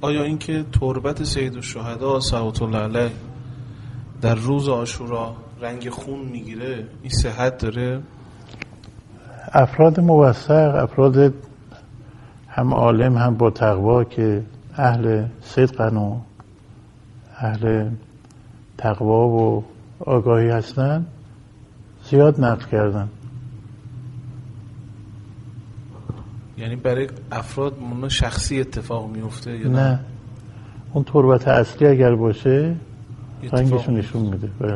آیا اینکه تربت سید الشهدا صلوات الله علیه در روز آشورا رنگ خون می‌گیره این صحت داره؟ افراد موثق افراد هم عالم هم با تقوا که اهل صدقن و اهل تقوا و آگاهی هستن زیاد نقل کردن. یعنی برای افراد من شخصی اتفاق میفته یا نه؟ اون تربت اصلی اگر باشه رنگشون نشون میده. بله.